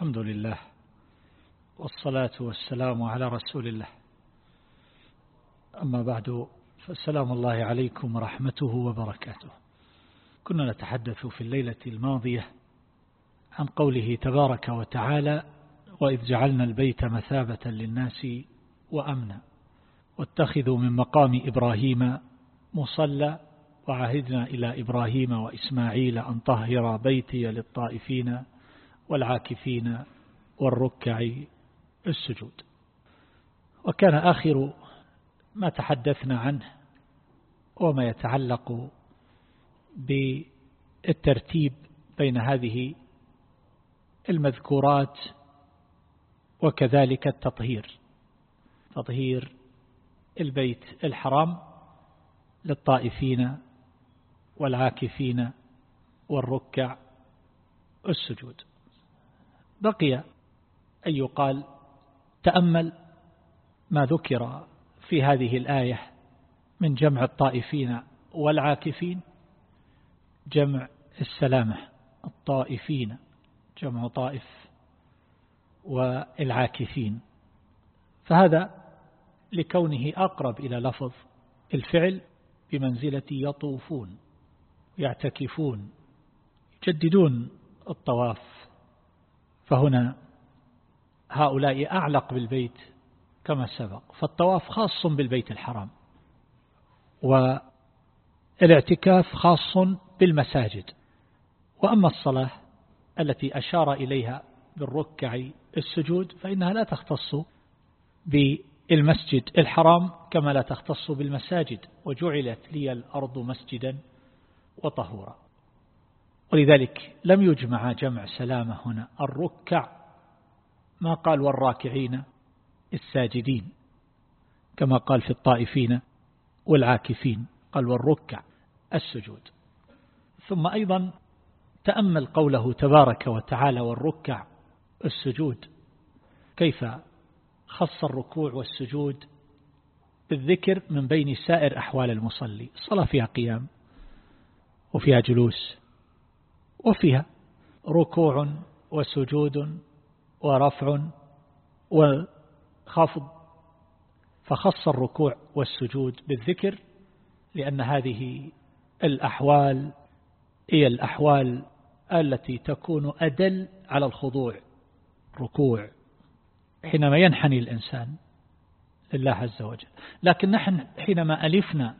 الحمد لله والصلاة والسلام على رسول الله. أما بعد فالسلام الله عليكم ورحمته وبركاته. كنا نتحدث في الليلة الماضية عن قوله تبارك وتعالى وإذ جعلنا البيت مثابة للناس وأمنا واتخذوا من مقام إبراهيم مصلى وعهدنا إلى إبراهيم وإسماعيل أن طهر بيتي للطائفين والعاكفين والركع السجود. وكان آخر ما تحدثنا عنه وما يتعلق بالترتيب بين هذه المذكورات وكذلك التطهير. تطهير البيت الحرام للطائفين والعاكفين والركع السجود. بقي أن يقال تأمل ما ذكر في هذه الآية من جمع الطائفين والعاكفين جمع السلامة الطائفين جمع طائف والعاكفين. فهذا لكونه أقرب إلى لفظ الفعل بمنزلة يطوفون يعتكفون يجددون الطواف. فهنا هؤلاء أعلق بالبيت كما سبق فالطواف خاص بالبيت الحرام والاعتكاف خاص بالمساجد وأما الصلاة التي أشار إليها بالركع السجود فإنها لا تختص بالمسجد الحرام كما لا تختص بالمساجد وجعلت لي الأرض مسجدا وطهورا. ولذلك لم يجمع جمع سلامة هنا. الركع ما قال والراكعين الساجدين كما قال في الطائفين والعاكفين قال والركع السجود. ثم أيضا تأمل قوله تبارك وتعالى والركع السجود. كيف خص الركوع والسجود بالذكر من بين سائر أحوال المصلي؟ الصلاة فيها قيام وفيها جلوس وفيها ركوع وسجود ورفع وخفض. فخص الركوع والسجود بالذكر لأن هذه الأحوال هي الأحوال التي تكون أدل على الخضوع ركوع. حينما ينحني الإنسان لله عز وجل. لكن نحن حينما ألفنا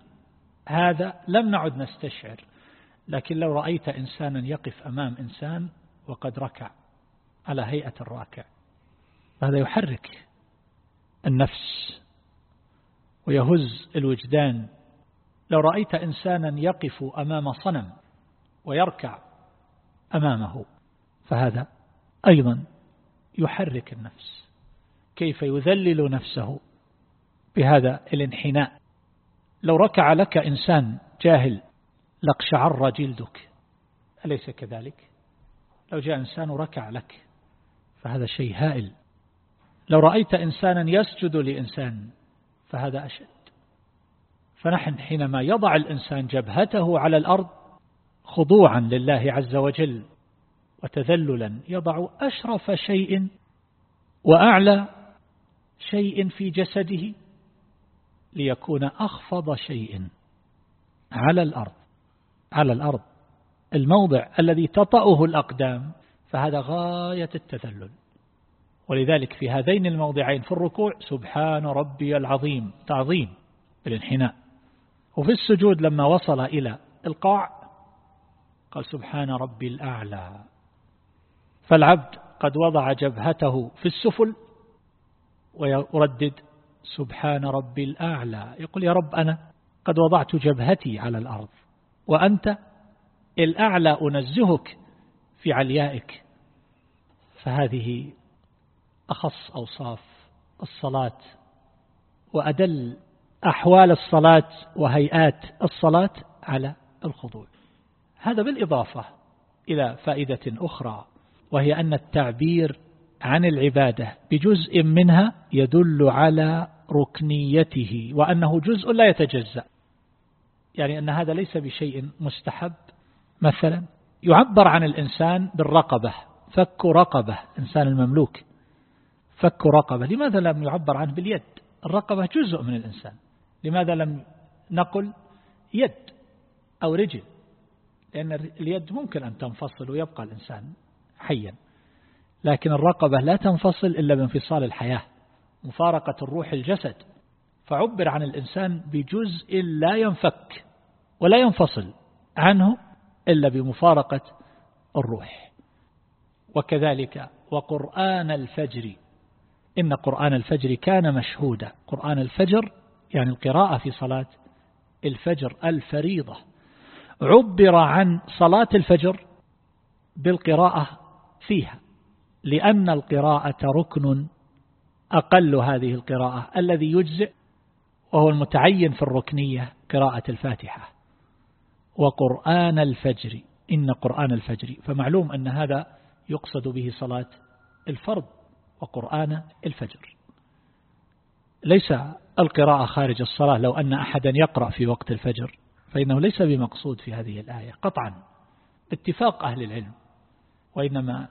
هذا لم نعد نستشعر لكن لو رأيت إنسانا يقف أمام إنسان وقد ركع على هيئة الراكع هذا يحرك النفس ويهز الوجدان. لو رأيت إنسانا يقف أمام صنم ويركع أمامه فهذا أيضا يحرك النفس. كيف يذلل نفسه بهذا الانحناء؟ لو ركع لك إنسان جاهل لقشعر جلدك. أليس كذلك؟ لو جاء إنسان ركع لك فهذا شيء هائل. لو رأيت إنسانا يسجد لإنسان فهذا أشد. فنحن حينما يضع الإنسان جبهته على الأرض خضوعا لله عز وجل وتذللا يضع أشرف شيء وأعلى شيء في جسده ليكون أخفض شيء على الأرض. على الأرض الموضع الذي تطأه الأقدام فهذا غاية التذلل. ولذلك في هذين الموضعين في الركوع سبحان ربي العظيم تعظيم بالانحناء وفي السجود لما وصل إلى القاع قال سبحان ربي الأعلى. فالعبد قد وضع جبهته في السفل ويردد سبحان ربي الأعلى. يقول يا رب أنا قد وضعت جبهتي على الأرض. وأنت الأعلى أنزهك في عليائك. فهذه أخص أوصاف الصلاة وأدل أحوال الصلاة وهيئات الصلاة على الخضوع. هذا بالإضافة إلى فائدة أخرى وهي أن التعبير عن العبادة بجزء منها يدل على ركنيته وأنه جزء لا يتجزأ. يعني أن هذا ليس بشيء مستحب. مثلا يعبر عن الإنسان بالرقبة فك رقبة إنسان المملوك فك رقبة. لماذا لم يعبر عنه باليد؟ الرقبة جزء من الإنسان. لماذا لم نقل يد أو رجل؟ لأن اليد ممكن أن تنفصل ويبقى الإنسان حيا. لكن الرقبة لا تنفصل إلا بانفصال الحياة مفارقة الروح الجسد. فعبر عن الإنسان بجزء لا ينفك. ولا ينفصل عنه إلا بمفارقة الروح. وكذلك وقرآن الفجر إن قرآن الفجر كان مشهودا. قرآن الفجر يعني القراءة في صلاة الفجر الفريضة. عبر عن صلاة الفجر بالقراءة فيها لأن القراءة ركن أقل هذه القراءة الذي يجزئ وهو المتعين في الركنية قراءة الفاتحة. وقرآن الفجر. إن قرآن الفجر. فمعلوم أن هذا يقصد به صلاة الفرض وقرآن الفجر. ليس القراءة خارج الصلاة لو أن أحدا يقرأ في وقت الفجر فإنه ليس بمقصود في هذه الآية. قطعا باتفاق أهل العلم. وإنما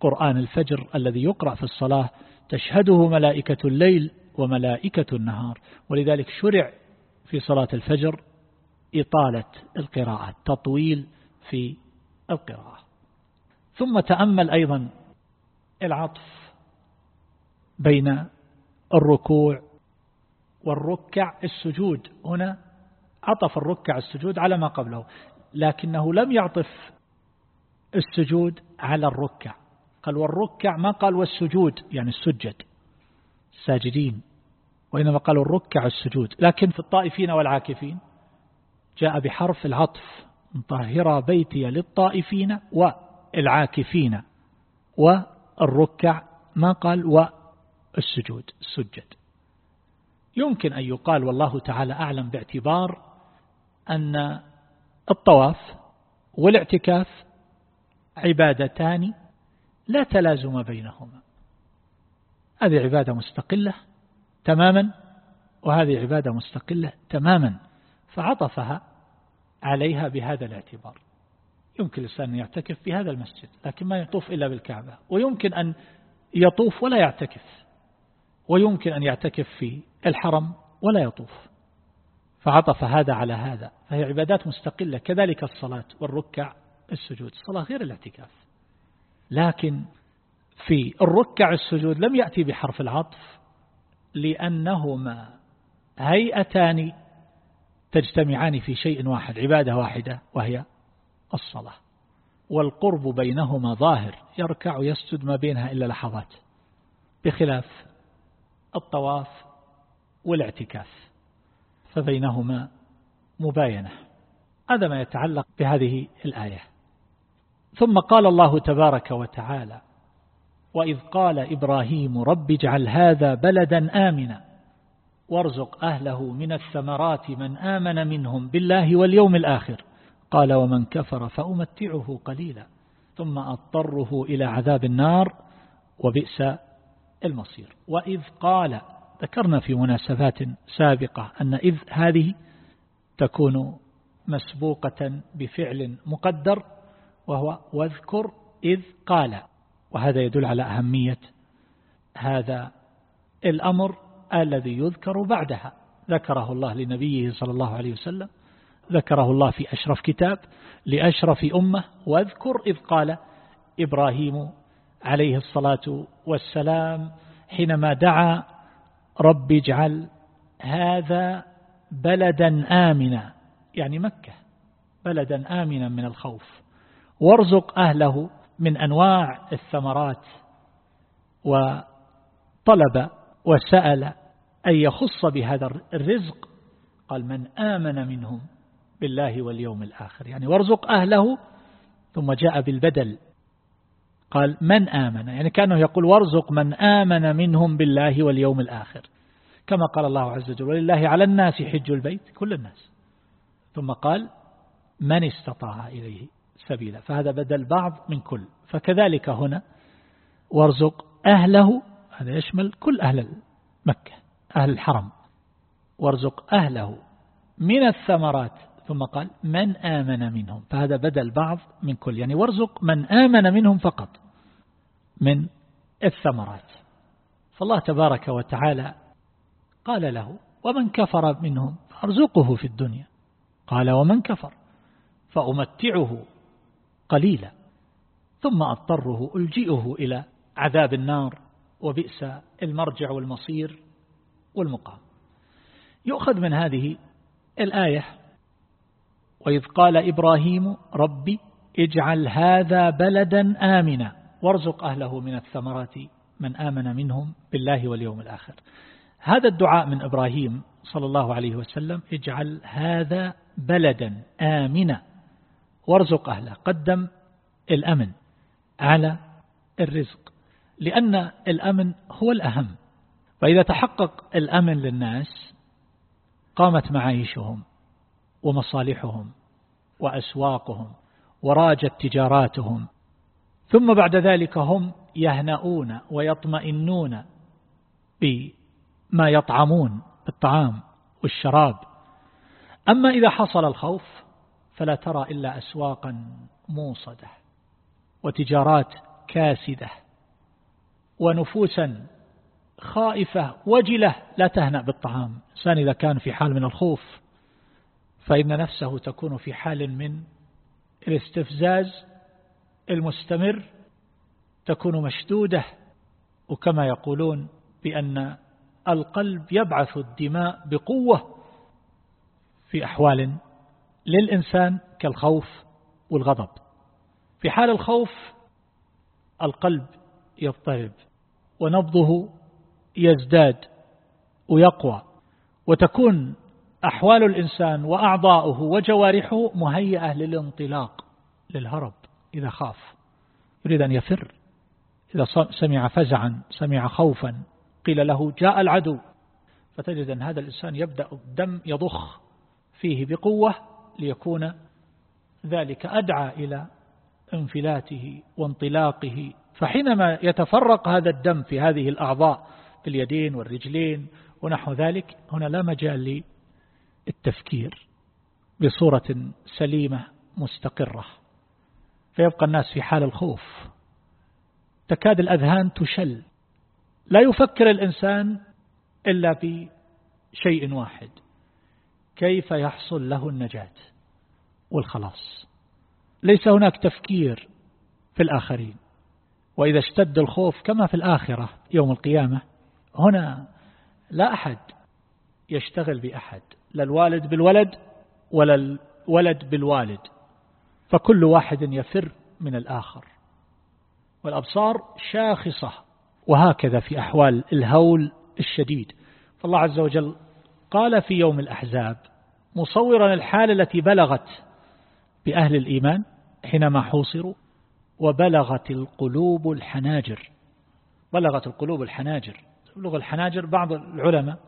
قرآن الفجر الذي يقرأ في الصلاة تشهده ملائكة الليل وملائكة النهار. ولذلك شرع في صلاة الفجر إطالة القراءة تطويل في القراءة. ثم تأمل أيضا العطف بين الركوع والركع السجود. هنا عطف الركع السجود على ما قبله لكنه لم يعطف السجود على الركع. قال والركع ما قال والسجود يعني السجد الساجدين وإنما قالوا الركع السجود. لكن في الطائفين والعاكفين جاء بحرف العطف. طهر بيتي للطائفين والعاكفين والركع ما قال والسجود السجد يمكن أن يقال والله تعالى أعلم باعتبار أن الطواف والاعتكاف عبادتان لا تلازم بينهما. هذه عبادة مستقلة تماما وهذه عبادة مستقلة تماما. فعطفها عليها بهذا الاعتبار. يمكن الإنسان أن يعتكف في هذا المسجد لكن ما يطوف إلا بالكعبة. ويمكن أن يطوف ولا يعتكف. ويمكن أن يعتكف في الحرم ولا يطوف. فعطف هذا على هذا. فهي عبادات مستقلة. كذلك الصلاة والركع السجود. الصلاة غير الاعتكاف. لكن في الركع السجود لم يأتي بحرف العطف لأنهما هيئتان تجتمعان في شيء واحد عبادة واحدة وهي الصلاة. والقرب بينهما ظاهر يركع ويسجد ما بينها إلا لحظات بخلاف الطواف والاعتكاف فبينهما مباينة. هذا ما يتعلق بهذه الآية. ثم قال الله تبارك وتعالى وإذ قال إبراهيم رب اجعل هذا بلدا آمنا وارزق أهله من الثمرات من آمن منهم بالله واليوم الآخر. قال ومن كفر فأمتعه قليلا ثم أضطره إلى عذاب النار وبئس المصير. وإذ قال ذكرنا في مناسبات سابقة أن إذ هذه تكون مسبوقة بفعل مقدر وهو واذكر إذ قال. وهذا يدل على أهمية هذا الأمر الذي يذكر بعدها. ذكره الله لنبيه صلى الله عليه وسلم. ذكره الله في أشرف كتاب لأشرف أمة. واذكر إذ قال إبراهيم عليه الصلاة والسلام حينما دعا رب اجعل هذا بلدا آمنا. يعني مكة. بلدا آمنا من الخوف. وارزق أهله من أنواع الثمرات. وطلب وسأل أن يخص بهذا الرزق. قال من آمن منهم بالله واليوم الآخر. يعني وارزق أهله ثم جاء بالبدل. قال من آمن. يعني كأنه يقول وارزق من آمن منهم بالله واليوم الآخر. كما قال الله عز وجل ولله على الناس حج البيت كل الناس. ثم قال من استطاع إليه سبيلا. فهذا بدل بعض من كل. فكذلك هنا وارزق أهله هذا يشمل كل أهل مكة. أهل الحرم. وارزق أهله من الثمرات. ثم قال من آمن منهم. فهذا بدل بعض من كل. يعني وارزق من آمن منهم فقط من الثمرات. فالله تبارك وتعالى قال له ومن كفر منهم فأرزقه في الدنيا. قال ومن كفر فأمتعه قليلا. ثم أضطره ألجئه إلى عذاب النار. وبئس المرجع والمصير. والمقام. يؤخذ من هذه الآية وإذ قال إبراهيم ربي اجعل هذا بلدا آمنا وارزق أهله من الثمرات من آمن منهم بالله واليوم الآخر. هذا الدعاء من إبراهيم صلى الله عليه وسلم اجعل هذا بلدا آمنا وارزق أهله قدم الأمن على الرزق. لأن الأمن هو الأهم. فإذا تحقق الأمن للناس قامت معايشهم ومصالحهم وأسواقهم وراجت تجاراتهم ثم بعد ذلك هم يهنؤون ويطمئنون بما يطعمون الطعام والشراب. أما إذا حصل الخوف فلا ترى إلا أسواقا موصدة وتجارات كاسدة ونفوسا خائفة وجلة لا تهنأ بالطعام. إنسان إذا كان في حال من الخوف فإن نفسه تكون في حال من الاستفزاز المستمر تكون مشدودة. وكما يقولون بأن القلب يبعث الدماء بقوة في أحوال للإنسان كالخوف والغضب. في حال الخوف القلب يضطرب ونبضه يزداد ويقوى. وتكون أحوال الإنسان وأعضاؤه وجوارحه مهيئة للانطلاق للهرب إذا خاف. يريد أن يفر. إذا سمع فزعا سمع خوفا قيل له جاء العدو. فتجد أن هذا الإنسان يبدأ الدم يضخ فيه بقوة ليكون ذلك أدعى إلى انفلاته وانطلاقه. فحينما يتفرق هذا الدم في هذه الأعضاء في اليدين والرجلين ونحو ذلك. هنا لا مجال للتفكير بصورة سليمة مستقرة فيبقى الناس في حال الخوف. تكاد الأذهان تشل. لا يفكر الإنسان إلا بشيء واحد كيف يحصل له النجاة والخلاص. ليس هناك تفكير في الآخرين وإذا اشتد الخوف كما في الآخرة يوم القيامة هنا لا أحد يشتغل بأحد لا الوالد بالولد ولا الولد بالوالد فكل واحد يفر من الآخر. والأبصار شاخصة وهكذا في أحوال الهول الشديد. فالله عز وجل قال في يوم الأحزاب مصورا الحالة التي بلغت بأهل الإيمان حينما حوصروا وبلغت القلوب الحناجر. بلغت القلوب الحناجر. تبلغ الحناجر بعض العلماء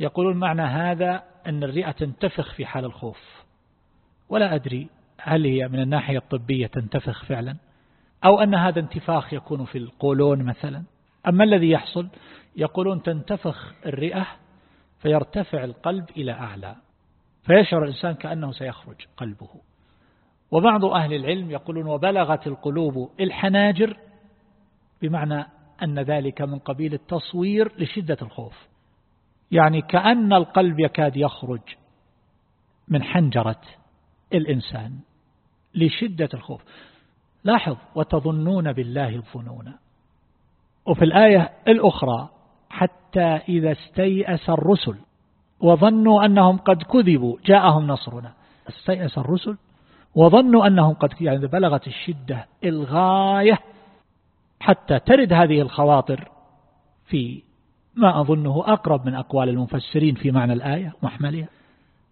يقولون معنى هذا أن الرئة تنتفخ في حال الخوف. ولا أدري هل هي من الناحية الطبية تنتفخ فعلا أو أن هذا انتفاخ يكون في القولون مثلا. أما الذي يحصل يقولون تنتفخ الرئة فيرتفع القلب إلى أعلى. فيشعر الإنسان كأنه سيخرج قلبه. وبعض أهل العلم يقولون وبلغت القلوب الحناجر بمعنى أن ذلك من قبيل التصوير لشدة الخوف. يعني كأن القلب يكاد يخرج من حنجرة الإنسان لشدة الخوف. لاحظ وتظنون بالله الظنون. وفي الآية الأخرى حتى إذا استيأس الرسل وظنوا أنهم قد كذبوا جاءهم نصرنا. استيأس الرسل وظنوا أنهم قد يعني بلغت الشدة الغاية حتى ترد هذه الخواطر في ما أظنه أقرب من أقوال المفسرين في معنى الآية. محملها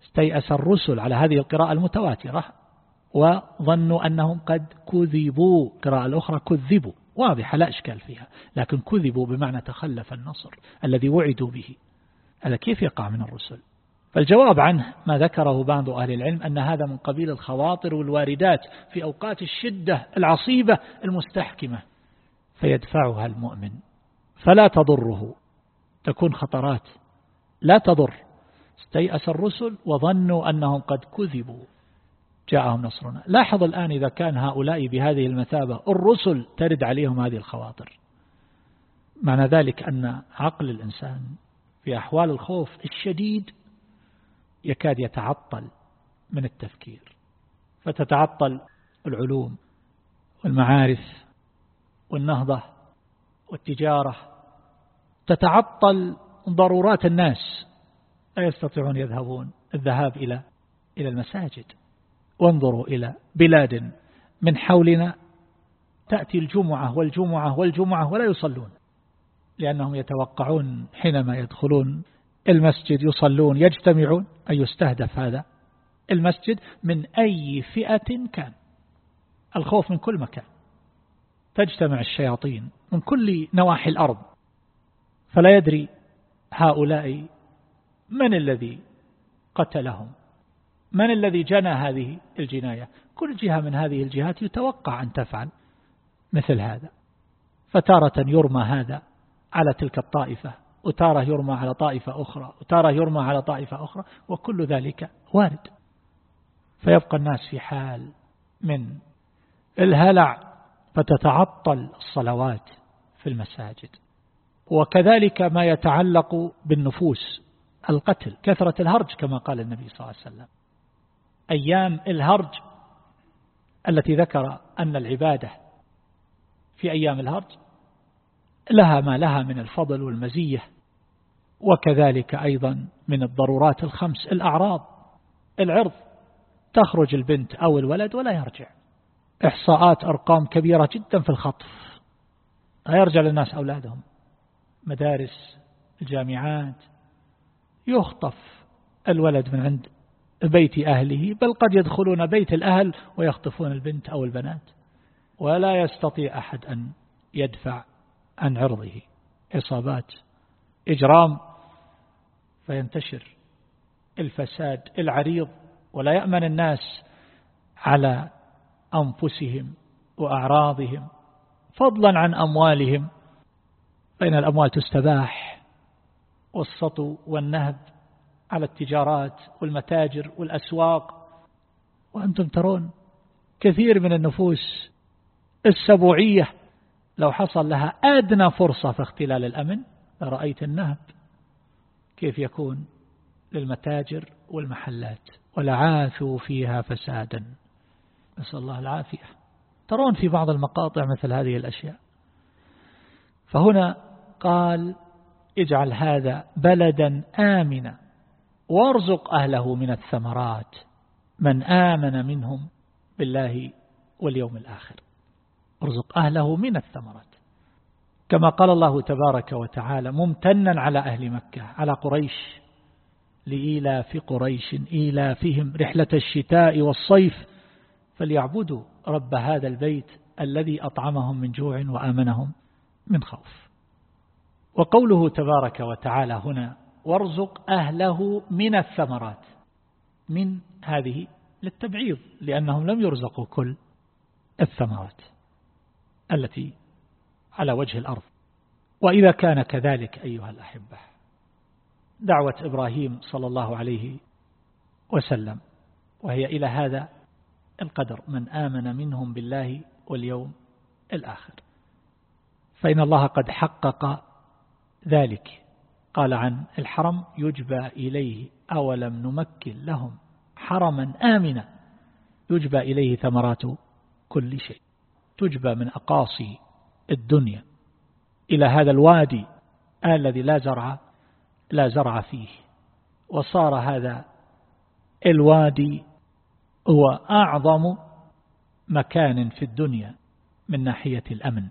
استيأس الرسل على هذه القراءة المتواترة وظنوا أنهم قد كذبوا. قراءة الأخرى كذبوا. واضحة لا إشكال فيها. لكن كذبوا بمعنى تخلف النصر الذي وعدوا به. هذا كيف يقع من الرسل؟ فالجواب عنه ما ذكره بعض أهل العلم أن هذا من قبيل الخواطر والواردات في أوقات الشدة العصيبة المستحكمة. فيدفعها المؤمن. فلا تضره. تكون خطرات. لا تضر. استيأس الرسل وظنوا أنهم قد كذبوا. جاءهم نصرنا. لاحظ الآن إذا كان هؤلاء بهذه المثابة الرسل ترد عليهم هذه الخواطر. معنى ذلك أن عقل الإنسان في أحوال الخوف الشديد يكاد يتعطل من التفكير. فتتعطل العلوم والمعارف والنهضة والتجارة تتعطل ضرورات الناس لا يستطيعون يذهبون الذهاب إلى إلى المساجد. وانظروا إلى بلاد من حولنا تأتي الجمعة والجمعة والجمعة ولا يصلون لأنهم يتوقعون حينما يدخلون المسجد يصلون يجتمعون. أن يستهدف هذا المسجد من أي فئة كان. الخوف من كل مكان. تجتمع الشياطين من كل نواحي الأرض. فلا يدري هؤلاء من الذي قتلهم. من الذي جنى هذه الجناية؟ كل جهة من هذه الجهات يتوقع أن تفعل مثل هذا. فتارة يرمى هذا على تلك الطائفة وتارة يرمى على طائفة أخرى وتارة يرمى على طائفة أخرى وكل ذلك وارد. فيبقى الناس في حال من الهلع. فتتعطل الصلوات في المساجد. وكذلك ما يتعلق بالنفوس القتل كثرة الهرج كما قال النبي صلى الله عليه وسلم. أيام الهرج التي ذكر أن العبادة في أيام الهرج لها ما لها من الفضل والمزية وكذلك أيضا من الضرورات الخمس الأعراض العرض تخرج البنت أو الولد ولا يرجع. إحصاءات أرقام كبيرة جدا في الخطف. لا يرجع للناس أولادهم. مدارس الجامعات. يخطف الولد من عند بيت أهله بل قد يدخلون بيت الأهل ويخطفون البنت أو البنات. ولا يستطيع أحد أن يدفع عن عرضه. إصابات إجرام فينتشر الفساد العريض. ولا يأمن الناس على أنفسهم وأعراضهم فضلا عن أموالهم. فإن الأموال تستباح والسطو والنهب على التجارات والمتاجر والأسواق. وأنتم ترون كثير من النفوس السبوعية لو حصل لها أدنى فرصة في اختلال الأمن. لرأيت النهب كيف يكون للمتاجر والمحلات ولعاثوا فيها فسادا. نسأل الله العافية. ترون في بعض المقاطع مثل هذه الأشياء. فهنا قال اجعل هذا بلدا آمنا وارزق أهله من الثمرات من آمن منهم بالله واليوم الآخر. ارزق أهله من الثمرات. كما قال الله تبارك وتعالى ممتنا على أهل مكة على قريش لإيلاف قريش إيلافهم رحلة الشتاء والصيف فليعبدوا رب هذا البيت الذي أطعمهم من جوع وآمنهم من خوف. وقوله تبارك وتعالى هنا وارزق أهله من الثمرات من هذه للتبعيض لأنهم لم يرزقوا كل الثمرات التي على وجه الأرض. وإذا كان كذلك أيها الأحبة دعوة إبراهيم صلى الله عليه وسلم وهي إلى هذا القدر من آمن منهم بالله واليوم الآخر. فإن الله قد حقق ذلك. قال عن الحرم يجبى إليه أولم نمكن لهم حرما آمنا. يجبى إليه ثمرات كل شيء. تجبى من أقاصي الدنيا. إلى هذا الوادي الذي لا زرع لا زرع فيه. وصار هذا الوادي هو أعظم مكان في الدنيا من ناحية الأمن.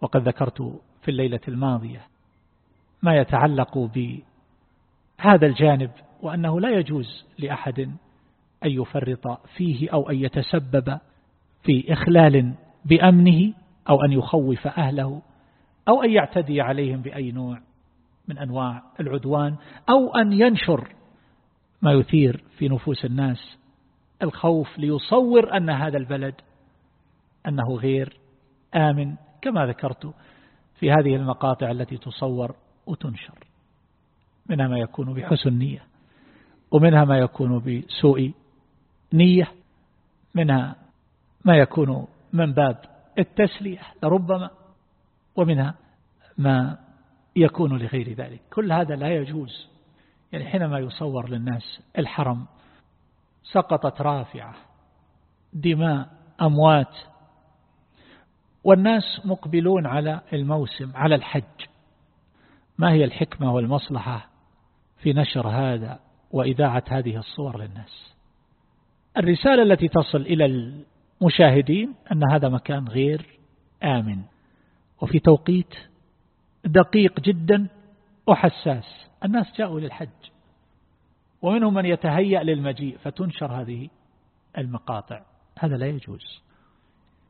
وقد ذكرت في الليلة الماضية ما يتعلق بهذا الجانب وأنه لا يجوز لأحد أن يفرط فيه أو أن يتسبب في إخلال بأمنه أو أن يخوف أهله أو أن يعتدي عليهم بأي نوع من أنواع العدوان أو أن ينشر ما يثير في نفوس الناس. الخوف ليصور أن هذا البلد أنه غير آمن كما ذكرت في هذه المقاطع التي تصور وتنشر. منها ما يكون بحسن نية ومنها ما يكون بسوء نية منها ما يكون من باب التسلية لربما ومنها ما يكون لغير ذلك. كل هذا لا يجوز يعني حينما يصور للناس الحرم سقطت رافعة. دماء أموات. والناس مقبلون على الموسم على الحج. ما هي الحكمة والمصلحة في نشر هذا وإذاعة هذه الصور للناس؟ الرسالة التي تصل إلى المشاهدين أن هذا مكان غير آمن. وفي توقيت دقيق جدا وحساس. الناس جاءوا للحج. ومنهم من يتهيأ للمجيء فتنشر هذه المقاطع. هذا لا يجوز.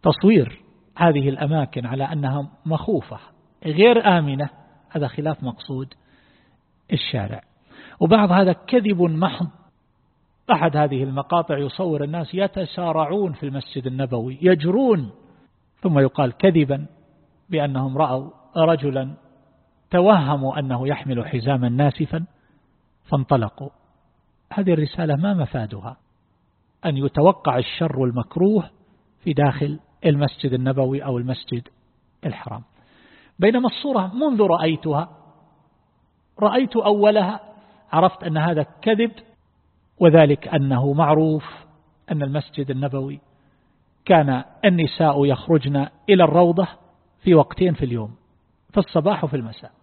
تصوير هذه الأماكن على أنها مخوفة غير آمنة هذا خلاف مقصود الشارع. وبعض هذا كذب محض. أحد هذه المقاطع يصور الناس يتسارعون في المسجد النبوي يجرون ثم يقال كذبا بأنهم رأوا رجلا توهموا أنه يحمل حزاما ناسفا فانطلقوا. هذه الرسالة ما مفادها. أن يتوقع الشر المكروه في داخل المسجد النبوي أو المسجد الحرام. بينما الصورة منذ رأيتها رأيت أولها عرفت أن هذا كذب وذلك أنه معروف أن المسجد النبوي كان النساء يخرجن إلى الروضة في وقتين في اليوم في الصباح وفي المساء.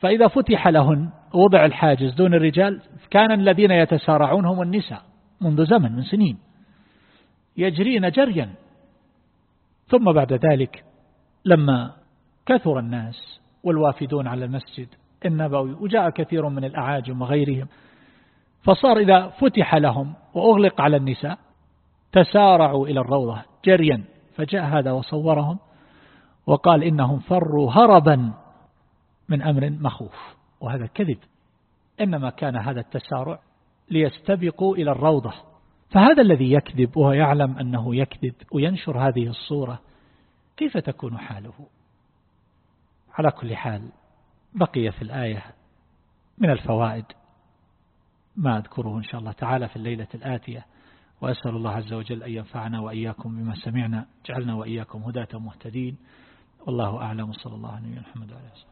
فإذا فتح لهن وضع الحاجز دون الرجال كان الذين يتسارعون هم النساء منذ زمن من سنين. يجرين جريا. ثم بعد ذلك لما كثر الناس والوافدون على المسجد النبوي وجاء كثير من الأعاجم وغيرهم فصار إذا فتح لهم وأغلق على النساء تسارعوا إلى الروضة جريا. فجاء هذا وصورهم وقال إنهم فروا هربا من أمر مخوف وهذا كذب. إنما كان هذا التسارع ليستبقوا إلى الروضة. فهذا الذي يكذب وهو يعلم أنه يكذب وينشر هذه الصورة كيف تكون حاله؟ على كل حال بقي في الآية من الفوائد ما أذكره إن شاء الله تعالى في الليلة الآتية. وأسأل الله عز وجل أن ينفعنا وإياكم بما سمعنا جعلنا وإياكم هداة مهتدين. والله أعلم. صلى الله عليه وسلم.